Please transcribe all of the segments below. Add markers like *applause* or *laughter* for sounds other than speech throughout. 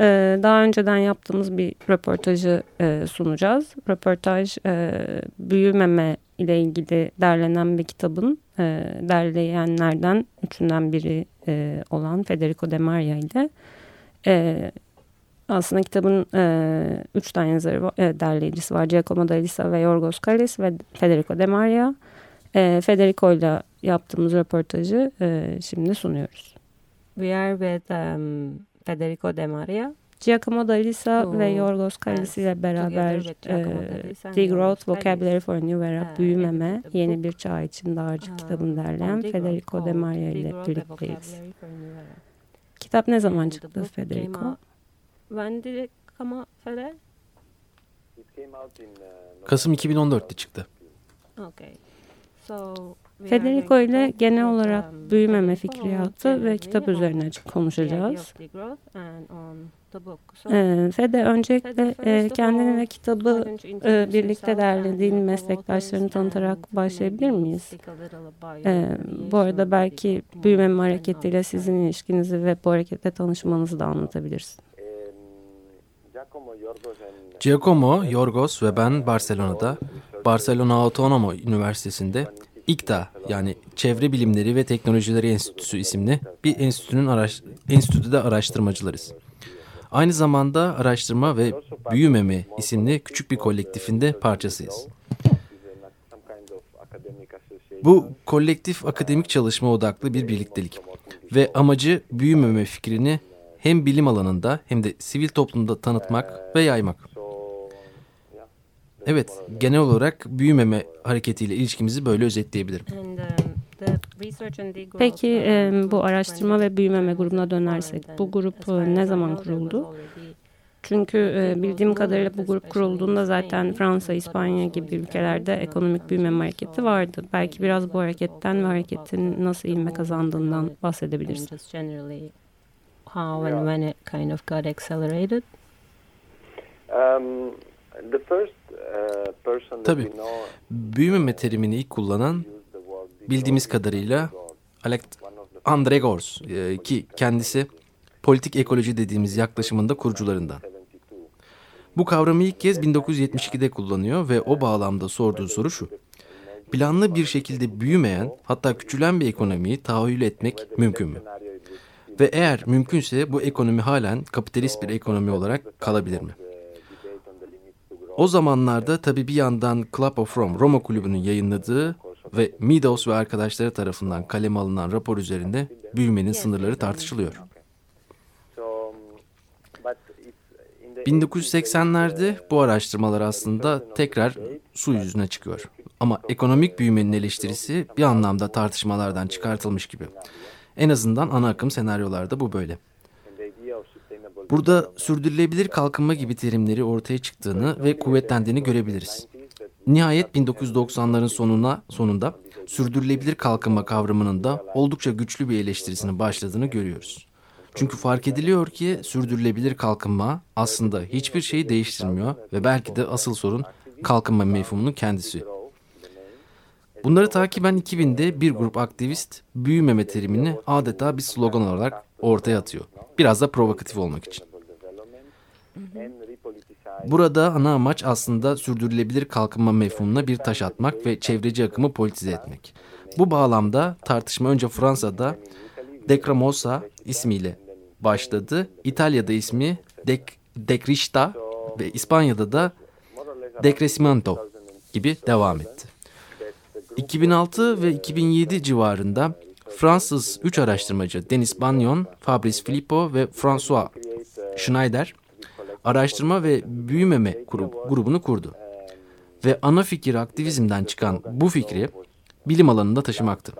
e, daha önceden yaptığımız bir röportajı e, sunacağız. Röportaj e, büyümeme ile ilgili derlenen bir kitabın e, derleyenlerden üçünden biri e, olan Federico De Maria ile aslında kitabın üç tane yazarı derleyicisi var. Giacomo D'Alisa ve Yorgos Kalis ve Federico De Maria. Federico ile yaptığımız röportajı şimdi sunuyoruz. We are with um, Federico De Maria. Giacomo D'Alisa ve Yorgos Kalis ile beraber e, Degrowth Vocabulary for a New Era, uh, Büyümeme, Yeni Bir Çağ için Dağarcık uh, kitabını derleyen Federico De Maria ile birlikteyiz. Kitap ne zaman çıktı Federico? When did it come out, Fede? Kasım 2014'te çıktı. Okay. So Federico ile genel olarak um, büyümeme fikriyatı ve kitap üzerine konuşacağız. Ee, Fede öncelikle e, kendini ve kitabı e, birlikte derlediğin meslektaşlarını tanıtarak başlayabilir miyiz? Ee, bu arada belki büyümeme hareketiyle sizin ilişkinizi ve bu hareketle tanışmanızı da anlatabilirsin. Giacomo, Yorgos ve ben Barcelona'da Barcelona Autonomo Üniversitesi'nde İKTA yani Çevre Bilimleri ve Teknolojileri Enstitüsü isimli bir enstitünün araş enstitüde araştırmacılarız. Aynı zamanda araştırma ve büyümeme isimli küçük bir kolektifinde parçasıyız. Bu kolektif akademik çalışma odaklı bir birliktelik ve amacı büyümeme fikrini hem bilim alanında hem de sivil toplumda tanıtmak ve yaymak. Evet, genel olarak büyümeme hareketiyle ilişkimizi böyle özetleyebilirim. Peki e, bu araştırma ve büyümeme grubuna dönersek, bu grup e, ne zaman kuruldu? Çünkü e, bildiğim kadarıyla bu grup kurulduğunda zaten Fransa, İspanya gibi ülkelerde ekonomik büyümeme hareketi vardı. Belki biraz bu hareketten ve hareketin nasıl ilme kazandığından bahsedebilirsin. How and when it kind of got accelerated? Um, Tabii. Büyümeme terimini ilk kullanan bildiğimiz kadarıyla Andre Gors e, ki kendisi politik ekoloji dediğimiz yaklaşımında kurucularından. Bu kavramı ilk kez 1972'de kullanıyor ve o bağlamda sorduğu soru şu. Planlı bir şekilde büyümeyen hatta küçülen bir ekonomiyi tahayyül etmek mümkün mü? Ve eğer mümkünse bu ekonomi halen kapitalist bir ekonomi olarak kalabilir mi? O zamanlarda tabi bir yandan Club of Rome, Roma kulübünün yayınladığı ve Meadows ve arkadaşları tarafından kaleme alınan rapor üzerinde büyümenin sınırları tartışılıyor. 1980'lerde bu araştırmalar aslında tekrar su yüzüne çıkıyor. Ama ekonomik büyümenin eleştirisi bir anlamda tartışmalardan çıkartılmış gibi. En azından ana akım senaryolarda bu böyle. Burada sürdürülebilir kalkınma gibi terimleri ortaya çıktığını ve kuvvetlendiğini görebiliriz. Nihayet 1990'ların sonuna sonunda sürdürülebilir kalkınma kavramının da oldukça güçlü bir eleştirisinin başladığını görüyoruz. Çünkü fark ediliyor ki sürdürülebilir kalkınma aslında hiçbir şeyi değiştirmiyor ve belki de asıl sorun kalkınma mefhumunun kendisi. Bunları takiben 2000'de bir grup aktivist büyümeme terimini adeta bir slogan olarak ortaya atıyor. Biraz da provokatif olmak için. Burada ana amaç aslında sürdürülebilir kalkınma mefhumuna bir taş atmak ve çevreci akımı politize etmek. Bu bağlamda tartışma önce Fransa'da Decramosa ismiyle başladı. İtalya'da ismi Dec Decrista ve İspanya'da da Decrecimento gibi devam etti. 2006 ve 2007 civarında Fransız üç araştırmacı Denis Bagnon, Fabrice Filippo ve François Schneider araştırma ve büyümeme grubunu kurdu. Ve ana fikir aktivizmden çıkan bu fikri bilim alanında taşımaktı.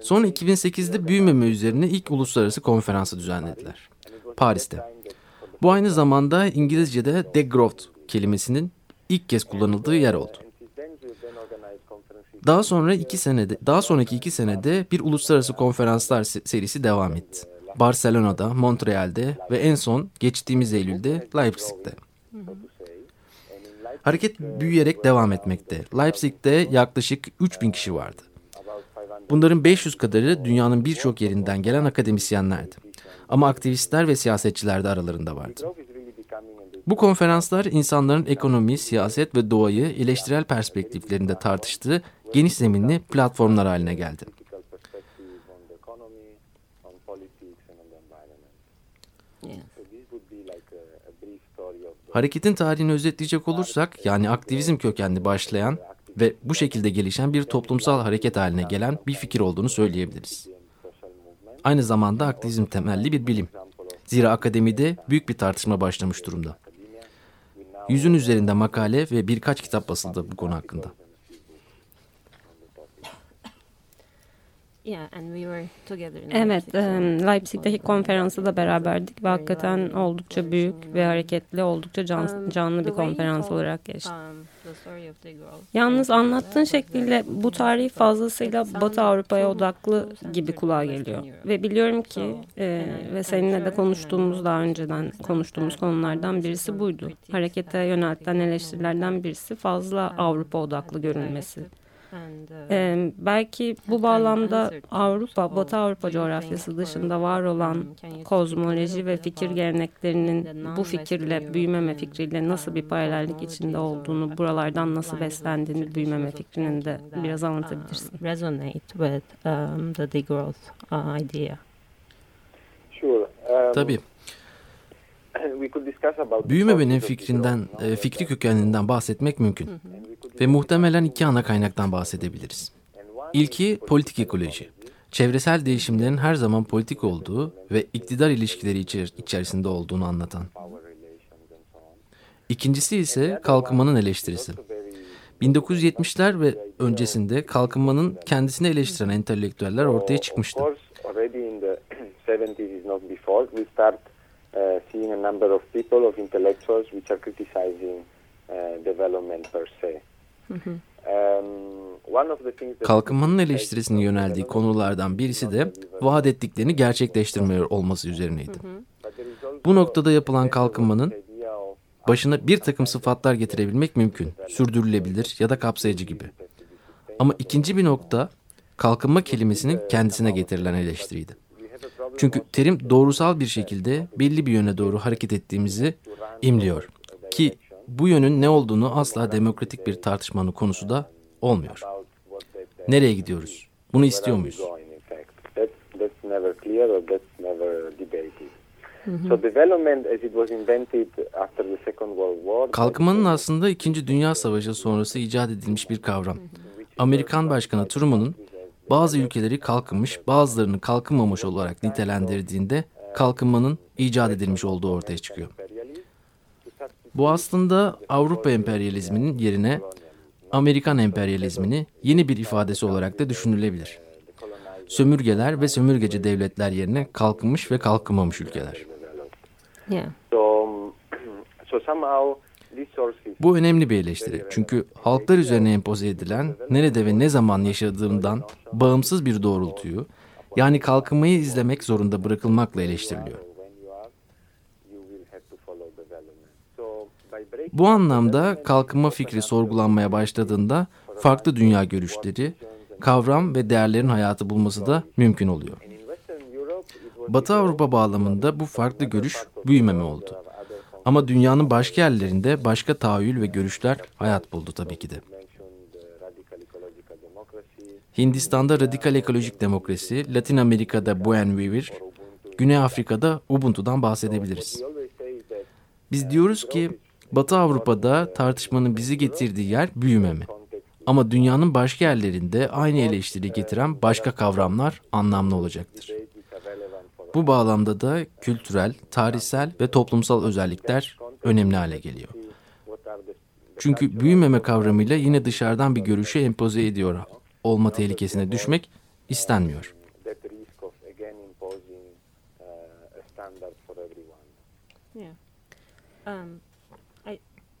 Sonra 2008'de büyümeme üzerine ilk uluslararası konferansı düzenlediler. Paris'te. Bu aynı zamanda İngilizce'de degrowth kelimesinin ilk kez kullanıldığı yer oldu. Daha sonra iki senede, daha sonraki iki senede bir uluslararası konferanslar serisi devam etti. Barcelona'da, Montreal'de ve en son geçtiğimiz Eylül'de Leipzig'te. Hareket büyüyerek devam etmekte. Leipzig'te yaklaşık 3000 kişi vardı. Bunların 500 kadarı dünyanın birçok yerinden gelen akademisyenlerdi. Ama aktivistler ve siyasetçiler de aralarında vardı. Bu konferanslar insanların ekonomi, siyaset ve doğayı eleştirel perspektiflerinde tartıştığı geniş zeminli platformlar haline geldi. Hareketin tarihini özetleyecek olursak yani aktivizm kökenli başlayan ve bu şekilde gelişen bir toplumsal hareket haline gelen bir fikir olduğunu söyleyebiliriz. Aynı zamanda aktivizm temelli bir bilim. Zira akademide büyük bir tartışma başlamış durumda. Yüzün üzerinde makale ve birkaç kitap basıldı bu konu hakkında. Evet, Leipzig'teki konferansta da beraberdik ve hakikaten oldukça büyük ve hareketli, oldukça can, canlı bir konferans olarak geçti. Yalnız anlattığın şekliyle bu tarih fazlasıyla Batı Avrupa'ya odaklı gibi kulağa geliyor. Ve biliyorum ki e, ve seninle de konuştuğumuz daha önceden konuştuğumuz konulardan birisi buydu. Harekete yöneltilen eleştirilerden birisi fazla Avrupa odaklı görünmesi. Ee, belki bu bağlamda Avrupa, Batı Avrupa coğrafyası dışında var olan kozmoloji ve fikir geleneklerinin bu fikirle, büyümeme fikriyle nasıl bir paralellik içinde olduğunu, buralardan nasıl beslendiğini büyümeme fikrinin de biraz anlatabilirsin. Resonate with um, the degrowth uh, idea. Tabii. *coughs* Büyümemenin fikrinden, e, fikri kökeninden bahsetmek mümkün. Ve muhtemelen iki ana kaynaktan bahsedebiliriz. İlki politik ekoloji. Çevresel değişimlerin her zaman politik olduğu ve iktidar ilişkileri içer içerisinde olduğunu anlatan. İkincisi ise kalkınmanın eleştirisi. 1970'ler ve öncesinde kalkınmanın kendisini eleştiren entelektüeller ortaya çıkmıştı. *coughs* Uh, seeing a number of people, of intellectuals, which are criticizing uh, development per se. Um, Kalkınmanın eleştirisinin yöneldiği konulardan birisi de vaat ettiklerini gerçekleştirmiyor olması üzerineydi. Bu noktada yapılan kalkınmanın başına bir takım sıfatlar getirebilmek mümkün, sürdürülebilir ya da kapsayıcı gibi. Ama ikinci bir nokta kalkınma kelimesinin kendisine getirilen eleştiriydi. Çünkü terim doğrusal bir şekilde belli bir yöne doğru hareket ettiğimizi imliyor. Ki bu yönün ne olduğunu asla demokratik bir tartışmanın konusu da olmuyor. Nereye gidiyoruz? Bunu istiyor muyuz? Kalkınmanın aslında İkinci Dünya Savaşı sonrası icat edilmiş bir kavram. Amerikan Başkanı Truman'ın bazı ülkeleri kalkınmış, bazılarını kalkınmamış olarak nitelendirdiğinde kalkınmanın icat edilmiş olduğu ortaya çıkıyor. Bu aslında Avrupa emperyalizminin yerine Amerikan emperyalizmini yeni bir ifadesi olarak da düşünülebilir. Sömürgeler ve sömürgeci devletler yerine kalkınmış ve kalkınmamış ülkeler. Yeah. *clears throat* Bu önemli bir eleştiri. Çünkü halklar üzerine empoze edilen, nerede ve ne zaman yaşadığımdan bağımsız bir doğrultuyu, yani kalkınmayı izlemek zorunda bırakılmakla eleştiriliyor. Bu anlamda kalkınma fikri sorgulanmaya başladığında farklı dünya görüşleri, kavram ve değerlerin hayatı bulması da mümkün oluyor. Batı Avrupa bağlamında bu farklı görüş büyümeme oldu. Ama dünyanın başka yerlerinde başka tahayyül ve görüşler hayat buldu tabii ki de. Hindistan'da radikal ekolojik demokrasi, Latin Amerika'da Buen Vivir, Güney Afrika'da Ubuntu'dan bahsedebiliriz. Biz diyoruz ki Batı Avrupa'da tartışmanın bizi getirdiği yer büyümeme. Ama dünyanın başka yerlerinde aynı eleştiri getiren başka kavramlar anlamlı olacaktır. Bu bağlamda da kültürel, tarihsel ve toplumsal özellikler önemli hale geliyor. Çünkü büyümeme kavramıyla yine dışarıdan bir görüşü empoze ediyor olma tehlikesine düşmek istenmiyor. Um, I, this is really good because you,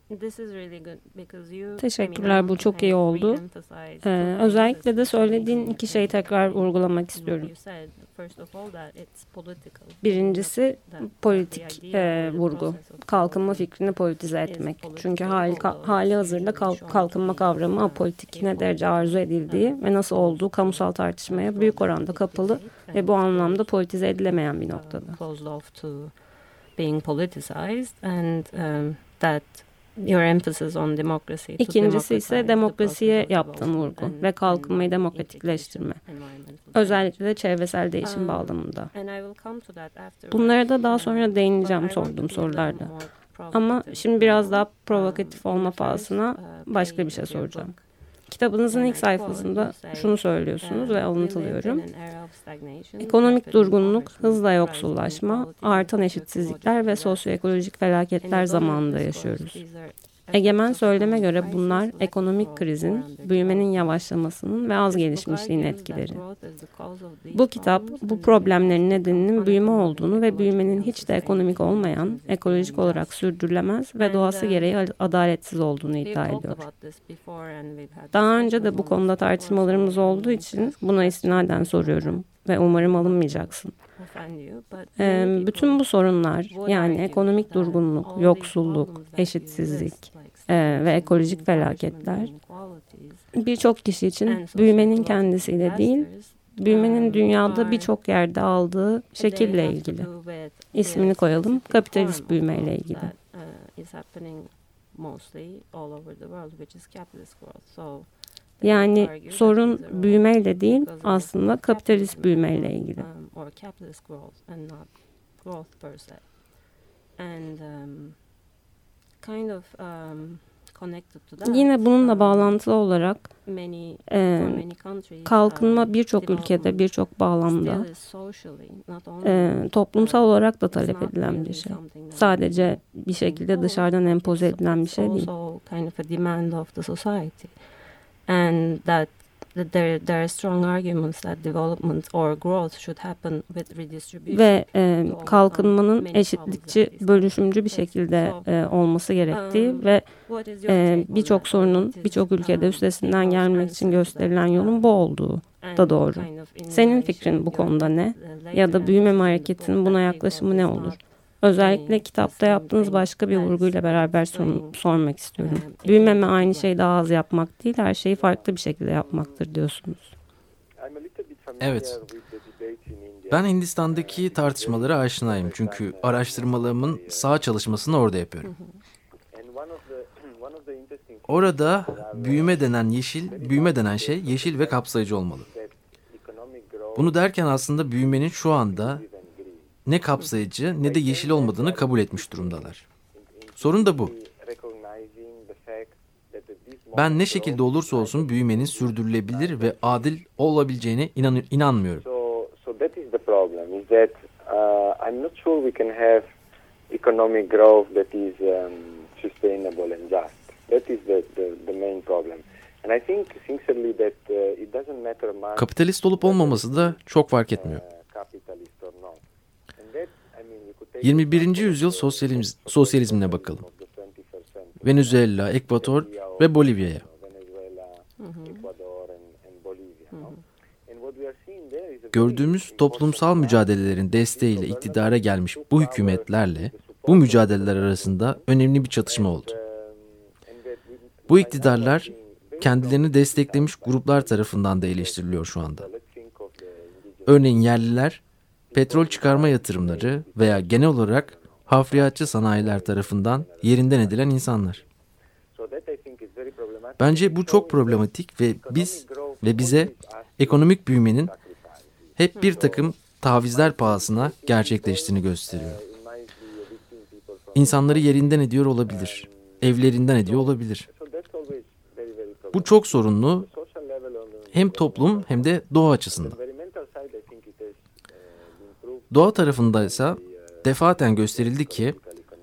Teşekkürler bu çok iyi oldu. Ee, özellikle de söylediğin iki şeyi tekrar vurgulamak istiyorum. Birincisi politik e, vurgu. Kalkınma fikrini politize etmek. Çünkü hali, hali hazırda kalk, kalkınma kavramı apolitik ne derece arzu edildiği ve nasıl olduğu kamusal tartışmaya büyük oranda kapalı ve bu anlamda politize edilemeyen bir noktada. being politicized and um, that your emphasis on democracy İkincisi ise demokrasiye yaptığım vurgu ve kalkınmayı demokratikleştirme. Özellikle de çevresel değişim um, bağlamında. Bunlara da daha sonra değineceğim sorduğum sorularda. Ama şimdi biraz daha provokatif olma pahasına başka bir şey soracağım. Kitabınızın ilk sayfasında şunu söylüyorsunuz ve alıntılıyorum. Ekonomik durgunluk, hızla yoksullaşma, artan eşitsizlikler ve sosyoekolojik felaketler zamanında yaşıyoruz. Egemen söyleme göre bunlar ekonomik krizin, büyümenin yavaşlamasının ve az gelişmişliğin etkileri. Bu kitap bu problemlerin nedeninin büyüme olduğunu ve büyümenin hiç de ekonomik olmayan, ekolojik olarak sürdürülemez ve doğası gereği adaletsiz olduğunu iddia ediyor. Daha önce de bu konuda tartışmalarımız olduğu için buna istinaden soruyorum ve umarım alınmayacaksın. Ee, bütün bu sorunlar yani ekonomik durgunluk, yoksulluk, eşitsizlik e, ve ekolojik felaketler birçok kişi için büyümenin kendisiyle değil, büyümenin dünyada birçok yerde aldığı şekille ilgili. İsmini koyalım, kapitalist büyümeyle ilgili. Yani sorun büyümeyle değil aslında kapitalist büyümeyle ilgili. Yine bununla bağlantılı olarak e, kalkınma birçok ülkede birçok bağlamda e, toplumsal olarak da talep edilen bir şey. Sadece bir şekilde dışarıdan empoze edilen bir şey değil. and that there there are strong arguments that development or growth should happen with redistribution. Ve e, kalkınmanın eşitlikçi, bölüşümcü bir şekilde e, olması gerektiği um, ve e, birçok sorunun birçok ülkede üstesinden gelmek için gösterilen yolun bu olduğu da doğru. Senin fikrin bu konuda ne? Ya da büyüme hareketinin buna yaklaşımı ne olur? Özellikle kitapta yaptığınız başka bir vurguyla beraber sor sormak istiyorum. Büyümeme aynı şeyi daha az yapmak değil, her şeyi farklı bir şekilde yapmaktır diyorsunuz. Evet. Ben Hindistan'daki tartışmalara aşinayım çünkü araştırmalarımın sağ çalışmasını orada yapıyorum. Orada büyüme denen yeşil, büyüme denen şey yeşil ve kapsayıcı olmalı. Bunu derken aslında büyümenin şu anda ne kapsayıcı ne de yeşil olmadığını kabul etmiş durumdalar. Sorun da bu. Ben ne şekilde olursa olsun büyümenin sürdürülebilir ve adil olabileceğine inan inanmıyorum. economic growth that is um, sustainable and just. That is the, the, the main problem. And I think sincerely that it doesn't matter much. Kapitalist olup olmaması da çok fark etmiyor. 21. yüzyıl sosyalizm, sosyalizmine bakalım. Venezuela, Ekvator ve Bolivya'ya. Gördüğümüz toplumsal mücadelelerin desteğiyle iktidara gelmiş bu hükümetlerle bu mücadeleler arasında önemli bir çatışma oldu. Bu iktidarlar kendilerini desteklemiş gruplar tarafından da eleştiriliyor şu anda. Örneğin yerliler petrol çıkarma yatırımları veya genel olarak hafriyatçı sanayiler tarafından yerinden edilen insanlar. Bence bu çok problematik ve biz ve bize ekonomik büyümenin hep bir takım tavizler pahasına gerçekleştiğini gösteriyor. İnsanları yerinden ediyor olabilir, evlerinden ediyor olabilir. Bu çok sorunlu hem toplum hem de doğa açısından. Doğa tarafında ise defaten gösterildi ki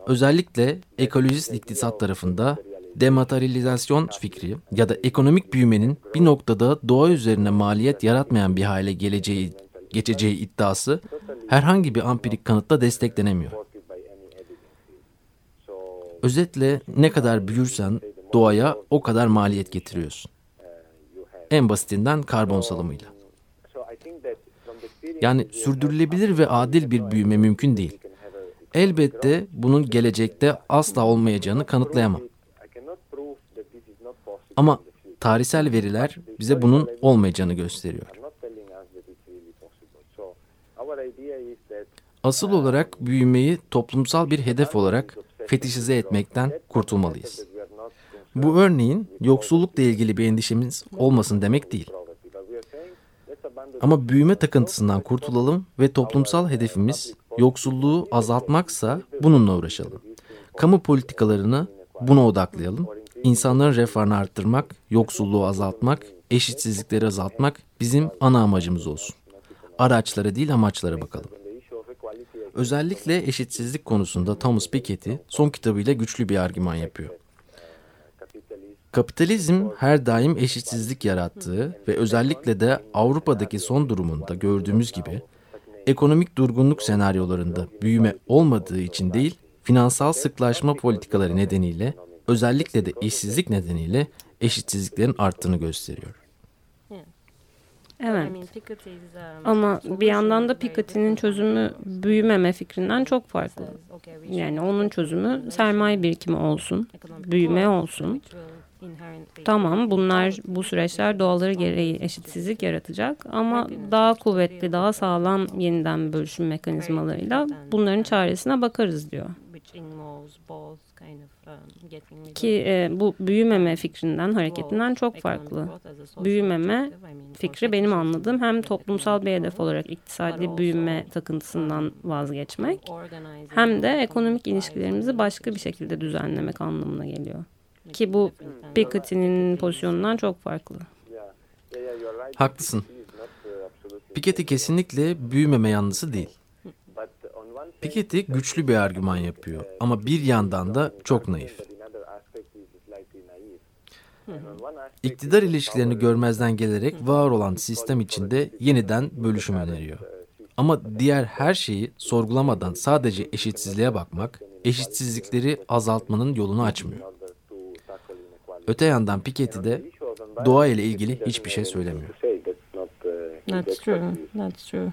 özellikle ekolojist iktisat tarafında dematerializasyon fikri ya da ekonomik büyümenin bir noktada doğa üzerine maliyet yaratmayan bir hale geleceği geçeceği iddiası herhangi bir ampirik kanıtla desteklenemiyor. Özetle ne kadar büyürsen doğaya o kadar maliyet getiriyorsun. En basitinden karbon salımıyla. Yani sürdürülebilir ve adil bir büyüme mümkün değil. Elbette bunun gelecekte asla olmayacağını kanıtlayamam. Ama tarihsel veriler bize bunun olmayacağını gösteriyor. Asıl olarak büyümeyi toplumsal bir hedef olarak fetişize etmekten kurtulmalıyız. Bu örneğin yoksullukla ilgili bir endişemiz olmasın demek değil. Ama büyüme takıntısından kurtulalım ve toplumsal hedefimiz yoksulluğu azaltmaksa bununla uğraşalım. Kamu politikalarını buna odaklayalım. İnsanların refahını arttırmak, yoksulluğu azaltmak, eşitsizlikleri azaltmak bizim ana amacımız olsun. Araçlara değil amaçlara bakalım. Özellikle eşitsizlik konusunda Thomas Piketty son kitabıyla güçlü bir argüman yapıyor. Kapitalizm her daim eşitsizlik yarattığı ve özellikle de Avrupa'daki son durumunda gördüğümüz gibi ekonomik durgunluk senaryolarında büyüme olmadığı için değil, finansal sıklaşma politikaları nedeniyle özellikle de işsizlik nedeniyle eşitsizliklerin arttığını gösteriyor. Evet. Ama bir yandan da Piketty'nin çözümü büyümeme fikrinden çok farklı. Yani onun çözümü sermaye birikimi olsun, büyüme olsun. Tamam bunlar bu süreçler doğaları gereği eşitsizlik yaratacak ama daha kuvvetli, daha sağlam yeniden bölüşüm mekanizmalarıyla bunların çaresine bakarız diyor. Ki e, bu büyümeme fikrinden, hareketinden çok farklı. Büyümeme fikri benim anladığım hem toplumsal bir hedef olarak iktisadi büyüme takıntısından vazgeçmek hem de ekonomik ilişkilerimizi başka bir şekilde düzenlemek anlamına geliyor. Ki bu Piketty'nin pozisyonundan çok farklı. Haklısın. Piketty kesinlikle büyümeme yanlısı değil. Piketty güçlü bir argüman yapıyor ama bir yandan da çok naif. İktidar ilişkilerini görmezden gelerek var olan sistem içinde yeniden bölüşüm öneriyor. Ama diğer her şeyi sorgulamadan sadece eşitsizliğe bakmak, eşitsizlikleri azaltmanın yolunu açmıyor. Öte yandan Piketty de doğa ile ilgili hiçbir şey söylemiyor. That's true. That's true.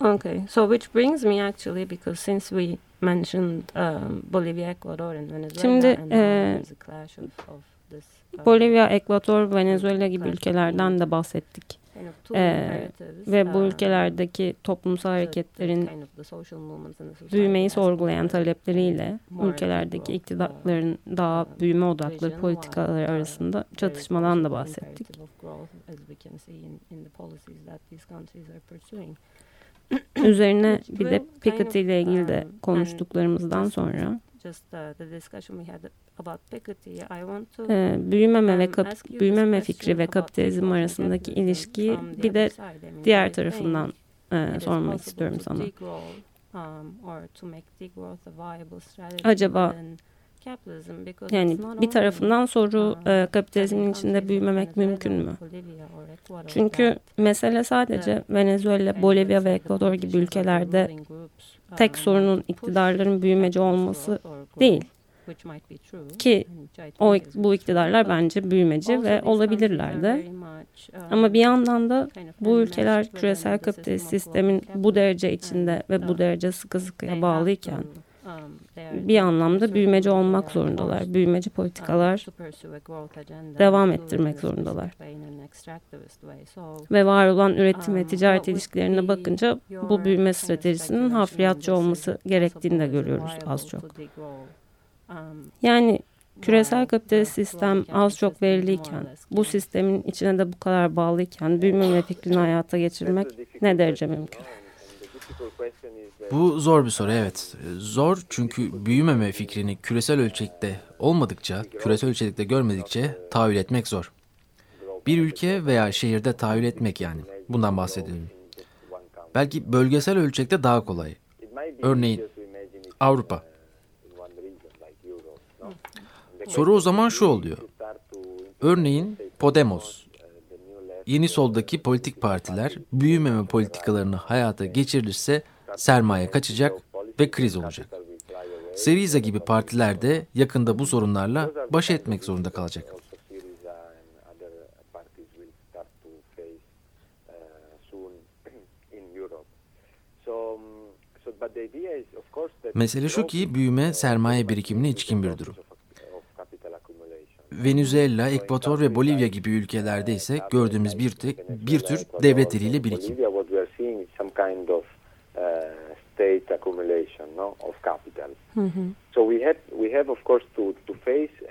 Okay, so which brings me actually because since we mentioned um, Bolivia, Ecuador and Venezuela Şimdi and e, there's a clash of, of this, Bolivya, Ekvator, Venezuela gibi ülkelerden de bahsettik. Ee, ve bu um, ülkelerdeki toplumsal hareketlerin büyümeyi sorgulayan talepleriyle ülkelerdeki iktidarların daha um, büyüme odaklı politikaları uh, arasında çatışmadan da bahsettik. *coughs* Üzerine bir de Piketty ile ilgili de um, konuştuklarımızdan sonra Just uh, the discussion we had about Piketty, I want to e, büyümeme ve um, kap- büyümeme fikri ve kapitalizm arasındaki capitalism ilişkiyi bir de diğer tarafından e, sormak istiyorum sana. um, Acaba Yani bir tarafından soru e, kapitalizmin içinde büyümemek mümkün mü? Çünkü mesele sadece Venezuela, Bolivya ve Ekvador gibi ülkelerde tek um, sorunun iktidarların büyümeci olması değil. Ki o bu iktidarlar bence büyümeci ve olabilirler de. Ama bir yandan da bu ülkeler küresel kapitalist sistemin bu derece içinde ve bu derece sıkı sıkıya bağlıyken bir anlamda büyümeci olmak zorundalar. Büyümeci politikalar devam ettirmek zorundalar. Ve var olan üretim ve ticaret ilişkilerine bakınca bu büyüme stratejisinin hafriyatçı olması gerektiğini de görüyoruz az çok. Yani küresel kapitalist sistem az çok veriliyken, bu sistemin içine de bu kadar bağlıyken büyüme fikrini hayata geçirmek ne derece mümkün? Bu zor bir soru evet. Zor çünkü büyümeme fikrini küresel ölçekte olmadıkça, küresel ölçekte görmedikçe tahayyül etmek zor. Bir ülke veya şehirde tahayyül etmek yani. Bundan bahsediyorum. Belki bölgesel ölçekte daha kolay. Örneğin Avrupa. Soru o zaman şu oluyor. Örneğin Podemos, yeni soldaki politik partiler büyümeme politikalarını hayata geçirilirse sermaye kaçacak, ve kriz olacak. Syriza gibi partiler de yakında bu sorunlarla baş etmek zorunda kalacak. Mesele şu ki büyüme sermaye birikimine içkin bir durum. Venezuela, Ekvator ve Bolivya gibi ülkelerde ise gördüğümüz bir, te, bir tür devlet eliyle birikim.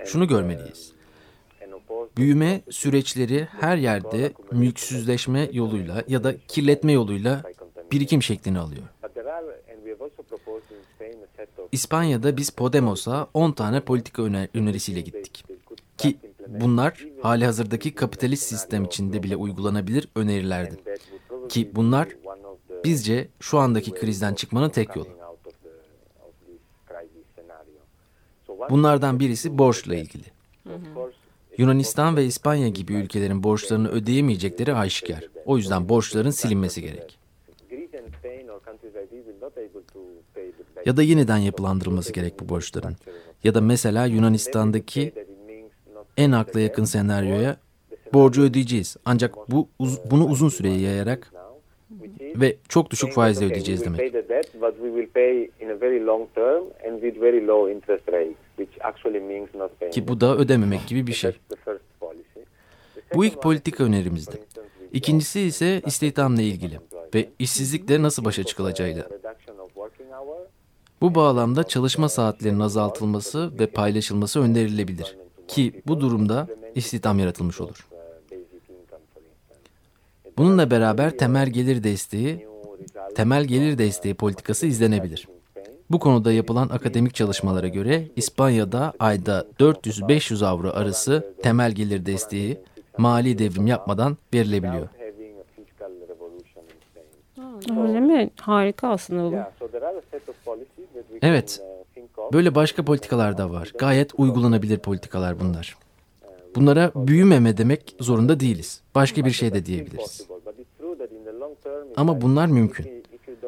Şunu görmeliyiz. Büyüme süreçleri her yerde mülksüzleşme yoluyla ya da kirletme yoluyla birikim şeklini alıyor. İspanya'da biz Podemos'a 10 tane politika öner önerisiyle gittik. Bunlar hali hazırdaki kapitalist sistem içinde bile uygulanabilir önerilerdi. Ki bunlar bizce şu andaki krizden çıkmanın tek yolu. Bunlardan birisi borçla ilgili. Yunanistan ve İspanya gibi ülkelerin borçlarını ödeyemeyecekleri aşikar. O yüzden borçların silinmesi gerek. Ya da yeniden yapılandırılması gerek bu borçların. Ya da mesela Yunanistan'daki en akla yakın senaryoya borcu ödeyeceğiz. Ancak bu uz, bunu uzun süreye yayarak ve çok düşük faizle ödeyeceğiz demek. Ki bu da ödememek gibi bir şey. Bu ilk politika önerimizdi. İkincisi ise istihdamla ilgili ve işsizlikle nasıl başa çıkılacağıyla. Bu bağlamda çalışma saatlerinin azaltılması ve paylaşılması önerilebilir. Ki bu durumda istihdam yaratılmış olur. Bununla beraber temel gelir desteği, temel gelir desteği politikası izlenebilir. Bu konuda yapılan akademik çalışmalara göre İspanya'da ayda 400-500 avro arası temel gelir desteği mali devrim yapmadan verilebiliyor. Öyle mi? Harika aslında bu. Evet. Böyle başka politikalar da var. Gayet uygulanabilir politikalar bunlar. Bunlara büyümeme demek zorunda değiliz. Başka bir şey de diyebiliriz. Ama bunlar mümkün.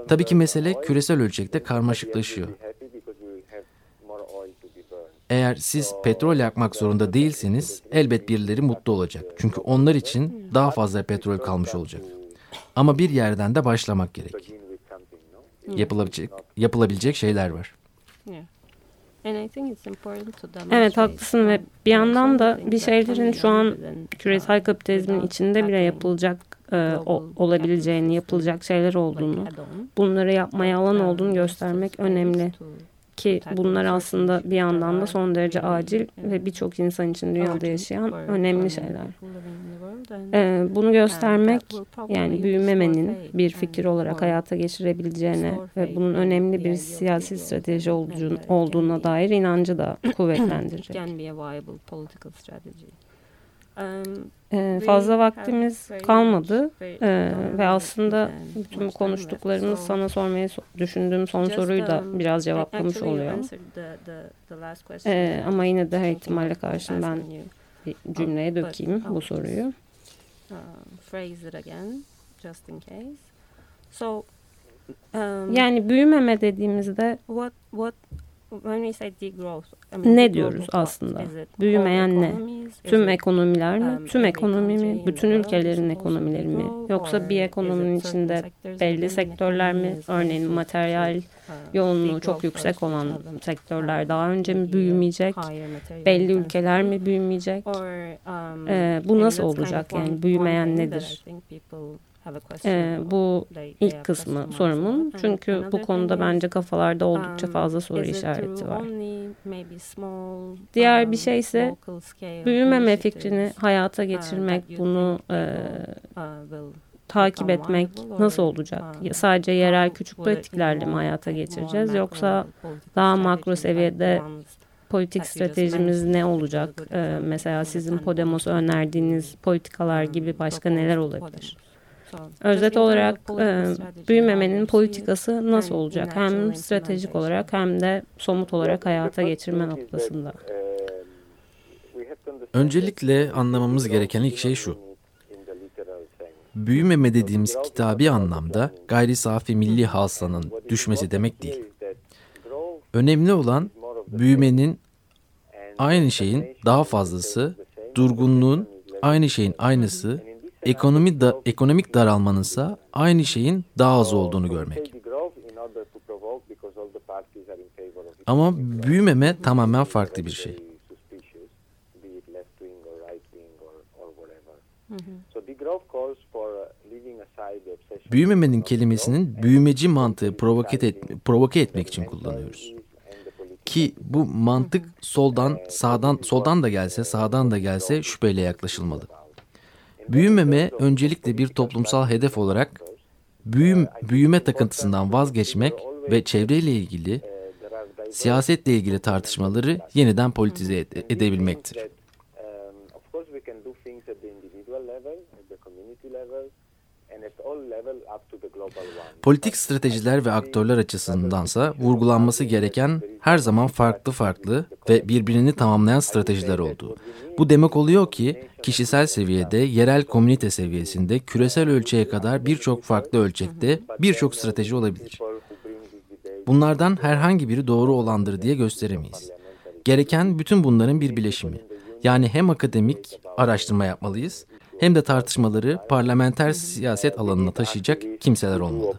Tabii ki mesele küresel ölçekte karmaşıklaşıyor. Eğer siz petrol yakmak zorunda değilseniz elbet birileri mutlu olacak. Çünkü onlar için daha fazla petrol kalmış olacak. Ama bir yerden de başlamak gerek. Yapılabilecek, yapılabilecek şeyler var. Evet haklısın ve bir yandan da bir şeylerin şu an küresel kapitalizmin içinde bile yapılacak e, o, olabileceğini, yapılacak şeyler olduğunu, bunları yapmaya alan olduğunu göstermek önemli. Ki bunlar aslında bir yandan da son derece acil ve birçok insan için dünyada yaşayan önemli şeyler. Ee, bunu göstermek yani büyümemenin bir fikir olarak hayata geçirebileceğine ve bunun önemli bir siyasi strateji olduğuna dair inancı da *coughs* kuvvetlendirecek. Ee, fazla vaktimiz kalmadı ee, ve aslında bütün bu konuştuklarımız sana sormayı düşündüğüm son soruyu da biraz cevaplamış oluyor. Ee, ama yine de her ihtimalle karşın ben bir cümleye dökeyim bu soruyu. Yani büyümeme dediğimizde ne diyoruz aslında? Büyümeyen ne? Tüm ekonomiler mi? Tüm ekonomi mi? Bütün ülkelerin ekonomileri mi? Yoksa bir ekonominin içinde belli sektörler mi? Örneğin materyal yoğunluğu çok yüksek olan sektörler daha önce mi büyümeyecek? Belli ülkeler mi büyümeyecek? Ee, bu nasıl olacak yani? Büyümeyen nedir? Ee, bu ilk kısmı sorumun. Çünkü bu konuda bence kafalarda oldukça fazla soru işareti var. Diğer bir şey ise büyümeme fikrini hayata geçirmek, bunu e, takip etmek nasıl olacak? Sadece yerel küçük pratiklerle mi hayata geçireceğiz yoksa daha makro seviyede politik stratejimiz ne olacak? Ee, mesela sizin Podemos önerdiğiniz politikalar gibi başka neler olabilir? Özet olarak e, büyümemenin politikası nasıl olacak? Hem stratejik olarak hem de somut olarak hayata geçirme noktasında. Öncelikle anlamamız gereken ilk şey şu. Büyümeme dediğimiz kitabi anlamda gayri safi milli hasılanın düşmesi demek değil. Önemli olan büyümenin aynı şeyin daha fazlası, durgunluğun aynı şeyin aynısı, ekonomi da, ekonomik daralmanınsa aynı şeyin daha az olduğunu görmek. Ama büyümeme tamamen farklı bir şey. Büyümemenin kelimesinin büyümeci mantığı provoke, et, provoke etmek için kullanıyoruz. Ki bu mantık soldan, sağdan, soldan da gelse, sağdan da gelse şüpheyle yaklaşılmalı. Büyümeme öncelikle bir toplumsal hedef olarak büyüm, büyüme takıntısından vazgeçmek ve çevreyle ilgili, siyasetle ilgili tartışmaları yeniden politize edebilmektir. Politik stratejiler ve aktörler açısındansa vurgulanması gereken her zaman farklı farklı ve birbirini tamamlayan stratejiler olduğu. Bu demek oluyor ki kişisel seviyede, yerel komünite seviyesinde, küresel ölçeğe kadar birçok farklı ölçekte birçok strateji olabilir. Bunlardan herhangi biri doğru olandır diye gösteremeyiz. Gereken bütün bunların bir bileşimi. Yani hem akademik araştırma yapmalıyız hem de tartışmaları parlamenter siyaset alanına taşıyacak kimseler olmalı.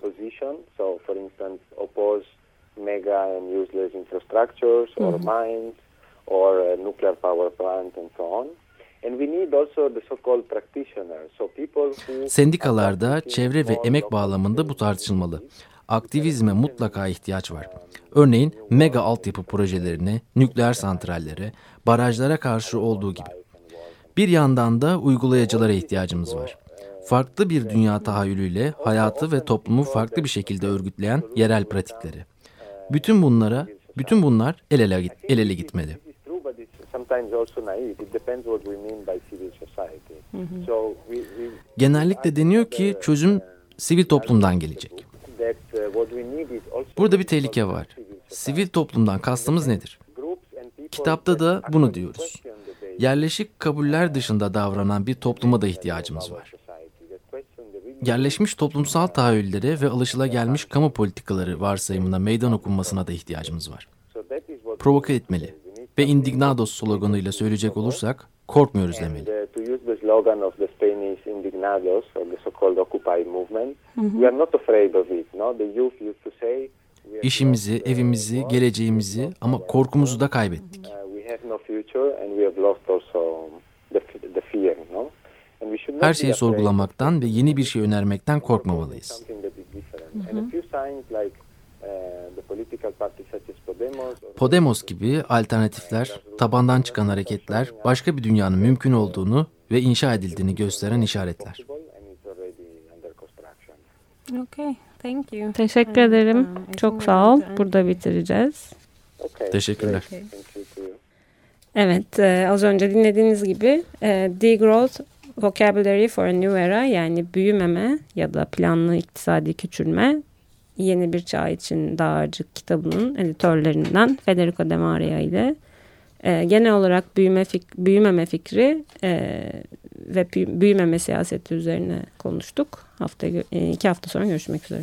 uh. Sendikalarda çevre ve emek bağlamında bu tartışılmalı. Aktivizme mutlaka ihtiyaç var. Örneğin mega altyapı projelerine, nükleer santrallere, barajlara karşı olduğu gibi. Bir yandan da uygulayıcılara ihtiyacımız var. Farklı bir dünya tahayyülüyle hayatı ve toplumu farklı bir şekilde örgütleyen yerel pratikleri. Bütün bunlara, bütün bunlar el ele, el ele gitmeli. Genellikle deniyor ki çözüm sivil toplumdan gelecek. Burada bir tehlike var. Sivil toplumdan kastımız nedir? Kitapta da bunu diyoruz yerleşik kabuller dışında davranan bir topluma da ihtiyacımız var. Yerleşmiş toplumsal tahayyüllere ve alışılagelmiş kamu politikaları varsayımına meydan okunmasına da ihtiyacımız var. Provoke etmeli ve indignados sloganıyla söyleyecek olursak korkmuyoruz demeli. İşimizi, evimizi, geleceğimizi ama korkumuzu da kaybettik her şeyi sorgulamaktan ve yeni bir şey önermekten korkmamalıyız. Podemos gibi alternatifler, tabandan çıkan hareketler başka bir dünyanın mümkün olduğunu ve inşa edildiğini gösteren işaretler. Okay, thank you. Teşekkür ederim. Um, Çok sağ ol. Burada bitireceğiz. Teşekkürler. Evet, e, az önce dinlediğiniz gibi e, Degrowth Vocabulary for a New Era yani büyümeme ya da planlı iktisadi küçülme yeni bir çağ için dağarcık kitabının editörlerinden Federico De Maria ile e, genel olarak büyüme fik büyümeme fikri e, ve büyümeme siyaseti üzerine konuştuk. Hafta e, iki hafta sonra görüşmek üzere.